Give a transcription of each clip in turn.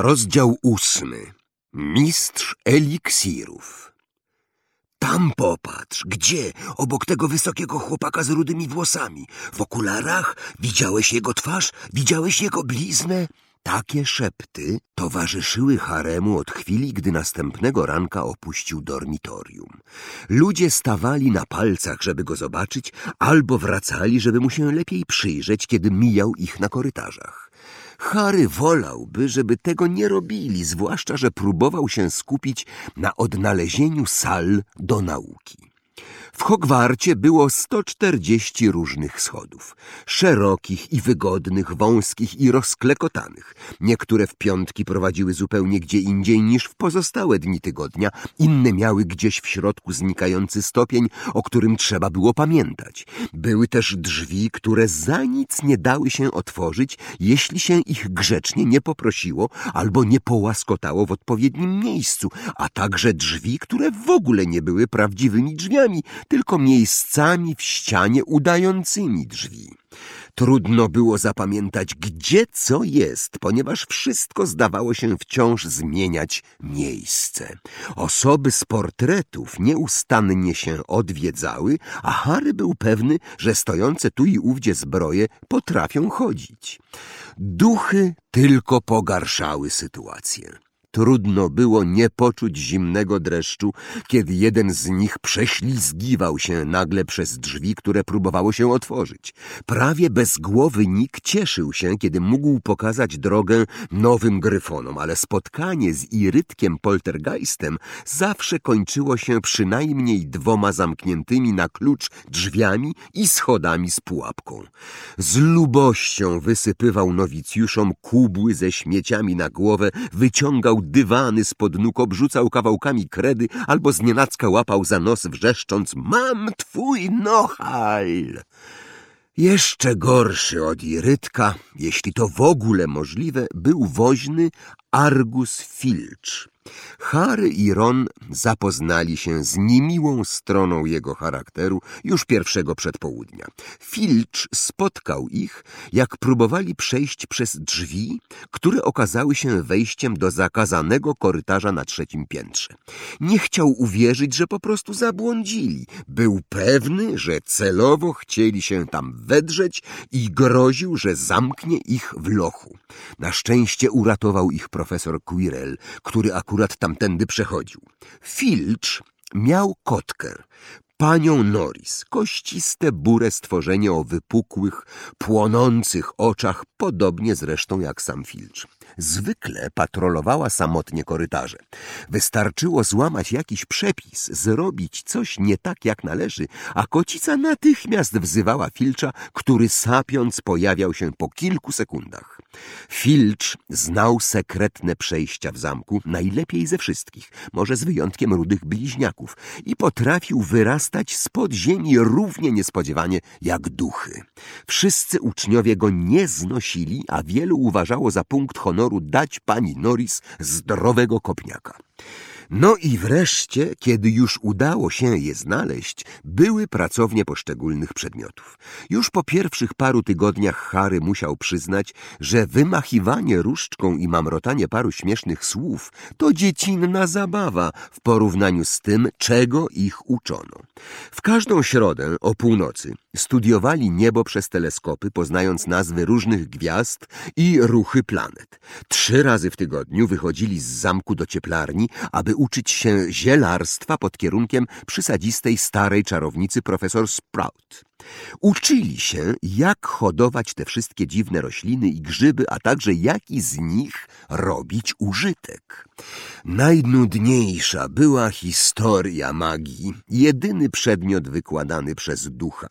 Rozdział ósmy. Mistrz eliksirów. Tam popatrz, gdzie? Obok tego wysokiego chłopaka z rudymi włosami. W okularach? Widziałeś jego twarz? Widziałeś jego bliznę? Takie szepty towarzyszyły haremu od chwili, gdy następnego ranka opuścił dormitorium. Ludzie stawali na palcach, żeby go zobaczyć, albo wracali, żeby mu się lepiej przyjrzeć, kiedy mijał ich na korytarzach. Harry wolałby, żeby tego nie robili, zwłaszcza, że próbował się skupić na odnalezieniu sal do nauki. W Hogwarcie było 140 różnych schodów. Szerokich i wygodnych, wąskich i rozklekotanych. Niektóre w piątki prowadziły zupełnie gdzie indziej niż w pozostałe dni tygodnia. Inne miały gdzieś w środku znikający stopień, o którym trzeba było pamiętać. Były też drzwi, które za nic nie dały się otworzyć, jeśli się ich grzecznie nie poprosiło albo nie połaskotało w odpowiednim miejscu, a także drzwi, które w ogóle nie były prawdziwymi drzwiami, tylko miejscami w ścianie udającymi drzwi. Trudno było zapamiętać, gdzie co jest, ponieważ wszystko zdawało się wciąż zmieniać miejsce. Osoby z portretów nieustannie się odwiedzały, a Harry był pewny, że stojące tu i ówdzie zbroje potrafią chodzić. Duchy tylko pogarszały sytuację. Trudno było nie poczuć zimnego dreszczu, kiedy jeden z nich prześlizgiwał się nagle przez drzwi, które próbowało się otworzyć. Prawie bez głowy Nick cieszył się, kiedy mógł pokazać drogę nowym gryfonom, ale spotkanie z Irytkiem Poltergeistem zawsze kończyło się przynajmniej dwoma zamkniętymi na klucz drzwiami i schodami z pułapką. Z lubością wysypywał nowicjuszom kubły ze śmieciami na głowę, wyciągał dywany spod nóg, obrzucał kawałkami kredy albo znienacka łapał za nos wrzeszcząc Mam twój nohal! Jeszcze gorszy od Irytka, jeśli to w ogóle możliwe, był woźny Argus Filcz. Harry i Ron zapoznali się z niemiłą stroną jego charakteru już pierwszego przedpołudnia. Filcz spotkał ich, jak próbowali przejść przez drzwi, które okazały się wejściem do zakazanego korytarza na trzecim piętrze. Nie chciał uwierzyć, że po prostu zabłądzili. Był pewny, że celowo chcieli się tam wedrzeć i groził, że zamknie ich w lochu. Na szczęście uratował ich profesor Quirrell, który akurat tamtędy przechodził. Filcz miał kotkę, panią Norris, kościste, bure stworzenie o wypukłych, płonących oczach, podobnie zresztą jak sam Filcz. Zwykle patrolowała samotnie korytarze. Wystarczyło złamać jakiś przepis, zrobić coś nie tak jak należy, a kocica natychmiast wzywała Filcza, który sapiąc pojawiał się po kilku sekundach. Filcz znał sekretne przejścia w zamku najlepiej ze wszystkich, może z wyjątkiem rudych bliźniaków, i potrafił wyrastać spod ziemi równie niespodziewanie jak duchy. Wszyscy uczniowie go nie znosili, a wielu uważało za punkt honoru dać pani Norris zdrowego kopniaka. No i wreszcie, kiedy już udało się je znaleźć, były pracownie poszczególnych przedmiotów. Już po pierwszych paru tygodniach Harry musiał przyznać, że wymachiwanie różdżką i mamrotanie paru śmiesznych słów to dziecinna zabawa w porównaniu z tym, czego ich uczono. W każdą środę o północy studiowali niebo przez teleskopy, poznając nazwy różnych gwiazd i ruchy planet. Trzy razy w tygodniu wychodzili z zamku do cieplarni, aby uczyć się zielarstwa pod kierunkiem przysadzistej starej czarownicy profesor Sprout. Uczyli się, jak hodować te wszystkie dziwne rośliny i grzyby, a także jaki z nich robić użytek. Najnudniejsza była historia magii, jedyny przedmiot wykładany przez ducha.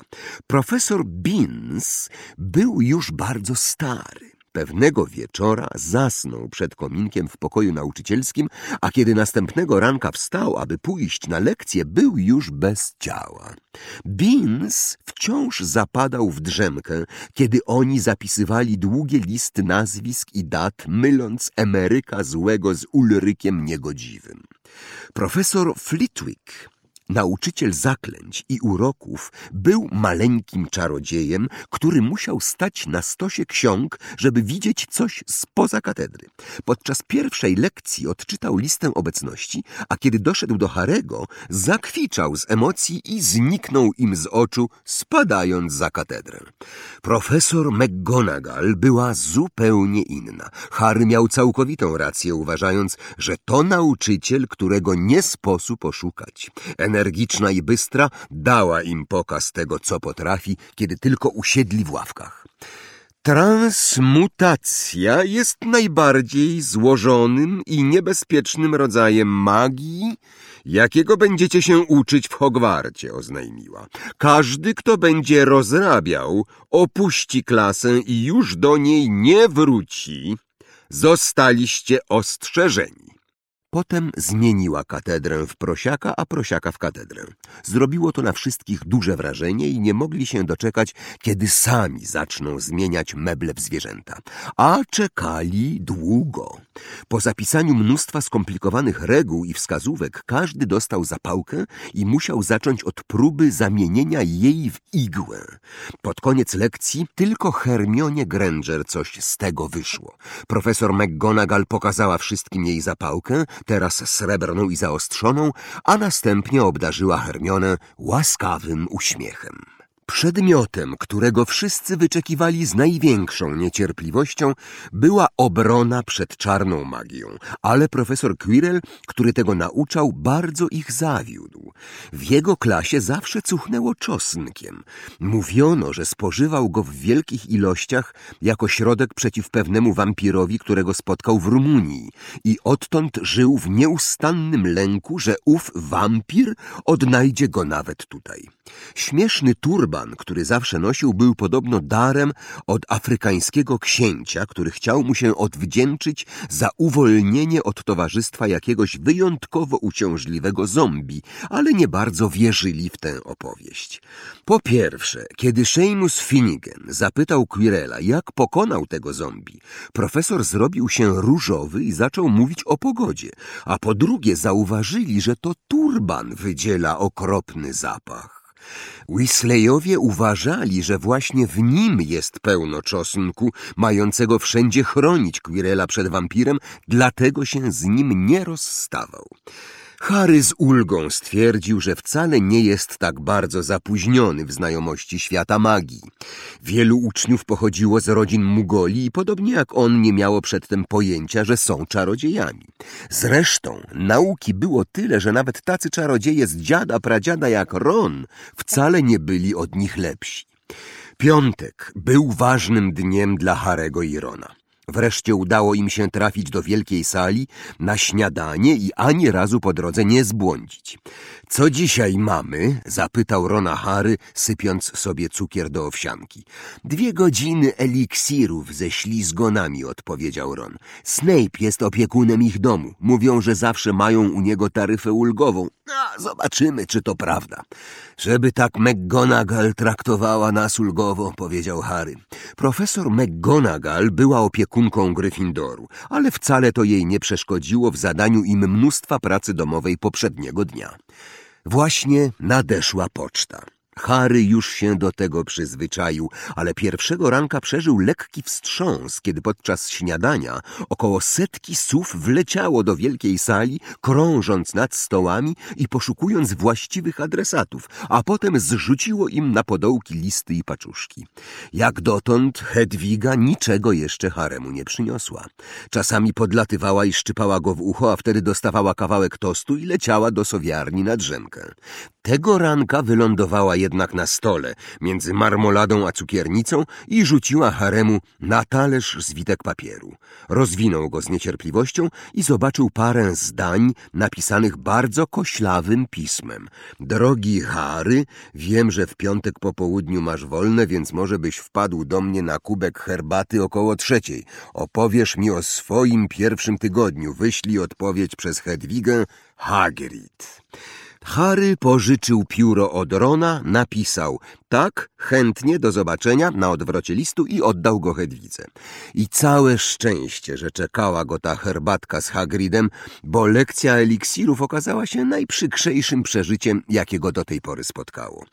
Profesor Beans był już bardzo stary. Pewnego wieczora zasnął przed kominkiem w pokoju nauczycielskim, a kiedy następnego ranka wstał, aby pójść na lekcję, był już bez ciała. Beans wciąż zapadał w drzemkę, kiedy oni zapisywali długie listy nazwisk i dat, myląc Emeryka złego z Ulrykiem niegodziwym. Profesor Flitwick Nauczyciel zaklęć i uroków był maleńkim czarodziejem, który musiał stać na stosie ksiąg, żeby widzieć coś spoza katedry. Podczas pierwszej lekcji odczytał listę obecności, a kiedy doszedł do Harego, zakwiczał z emocji i zniknął im z oczu, spadając za katedrę. Profesor McGonagall była zupełnie inna. Harry miał całkowitą rację, uważając, że to nauczyciel, którego nie sposób oszukać energiczna i bystra, dała im pokaz tego, co potrafi, kiedy tylko usiedli w ławkach. Transmutacja jest najbardziej złożonym i niebezpiecznym rodzajem magii, jakiego będziecie się uczyć w Hogwarcie, oznajmiła. Każdy, kto będzie rozrabiał, opuści klasę i już do niej nie wróci. Zostaliście ostrzeżeni. Potem zmieniła katedrę w prosiaka, a prosiaka w katedrę. Zrobiło to na wszystkich duże wrażenie i nie mogli się doczekać, kiedy sami zaczną zmieniać meble w zwierzęta. A czekali długo. Po zapisaniu mnóstwa skomplikowanych reguł i wskazówek każdy dostał zapałkę i musiał zacząć od próby zamienienia jej w igłę. Pod koniec lekcji tylko Hermionie Granger coś z tego wyszło. Profesor McGonagall pokazała wszystkim jej zapałkę, teraz srebrną i zaostrzoną, a następnie obdarzyła Hermionę łaskawym uśmiechem. Przedmiotem, którego wszyscy wyczekiwali z największą niecierpliwością, była obrona przed czarną magią, ale profesor Quirrell, który tego nauczał, bardzo ich zawiódł. W jego klasie zawsze cuchnęło czosnkiem. Mówiono, że spożywał go w wielkich ilościach jako środek przeciw pewnemu wampirowi, którego spotkał w Rumunii i odtąd żył w nieustannym lęku, że ów wampir odnajdzie go nawet tutaj. Śmieszny turban, który zawsze nosił, był podobno darem od afrykańskiego księcia, który chciał mu się odwdzięczyć za uwolnienie od towarzystwa jakiegoś wyjątkowo uciążliwego zombie, ale nie bardzo wierzyli w tę opowieść. Po pierwsze, kiedy Seamus Finnegan zapytał Quirella, jak pokonał tego zombie, profesor zrobił się różowy i zaczął mówić o pogodzie, a po drugie zauważyli, że to turban wydziela okropny zapach. Weasleyowie uważali, że właśnie w nim jest pełno czosnku, mającego wszędzie chronić Quirella przed wampirem, dlatego się z nim nie rozstawał. Harry z ulgą stwierdził, że wcale nie jest tak bardzo zapóźniony w znajomości świata magii. Wielu uczniów pochodziło z rodzin Mugoli i podobnie jak on nie miało przedtem pojęcia, że są czarodziejami. Zresztą nauki było tyle, że nawet tacy czarodzieje z dziada pradziada jak Ron wcale nie byli od nich lepsi. Piątek był ważnym dniem dla Harego i Rona. Wreszcie udało im się trafić do wielkiej sali na śniadanie i ani razu po drodze nie zbłądzić. Co dzisiaj mamy? zapytał Rona Harry, sypiąc sobie cukier do owsianki. Dwie godziny eliksirów ze ślizgonami, odpowiedział Ron. Snape jest opiekunem ich domu. Mówią, że zawsze mają u niego taryfę ulgową. A, zobaczymy, czy to prawda. Żeby tak McGonagall traktowała nas ulgowo, powiedział Harry. Profesor McGonagall była opiekunką Gryffindoru, ale wcale to jej nie przeszkodziło w zadaniu im mnóstwa pracy domowej poprzedniego dnia. Właśnie nadeszła poczta. Harry już się do tego przyzwyczaił, ale pierwszego ranka przeżył lekki wstrząs, kiedy podczas śniadania około setki sów wleciało do wielkiej sali, krążąc nad stołami i poszukując właściwych adresatów, a potem zrzuciło im na podołki listy i paczuszki. Jak dotąd Hedwiga niczego jeszcze Haremu nie przyniosła. Czasami podlatywała i szczypała go w ucho, a wtedy dostawała kawałek tostu i leciała do sowiarni na drzemkę. Tego ranka wylądowała jednak na stole między marmoladą a cukiernicą i rzuciła Haremu na talerz zwitek papieru. Rozwinął go z niecierpliwością i zobaczył parę zdań napisanych bardzo koślawym pismem. Drogi Harry, wiem, że w piątek po południu masz wolne, więc może byś wpadł do mnie na kubek herbaty około trzeciej. Opowiesz mi o swoim pierwszym tygodniu. Wyślij odpowiedź przez Hedwigę Hagrid. Harry pożyczył pióro od Rona, napisał tak, chętnie, do zobaczenia na odwrocie listu i oddał go Hedwidze. I całe szczęście, że czekała go ta herbatka z Hagridem, bo lekcja eliksirów okazała się najprzykrzejszym przeżyciem, jakiego do tej pory spotkało.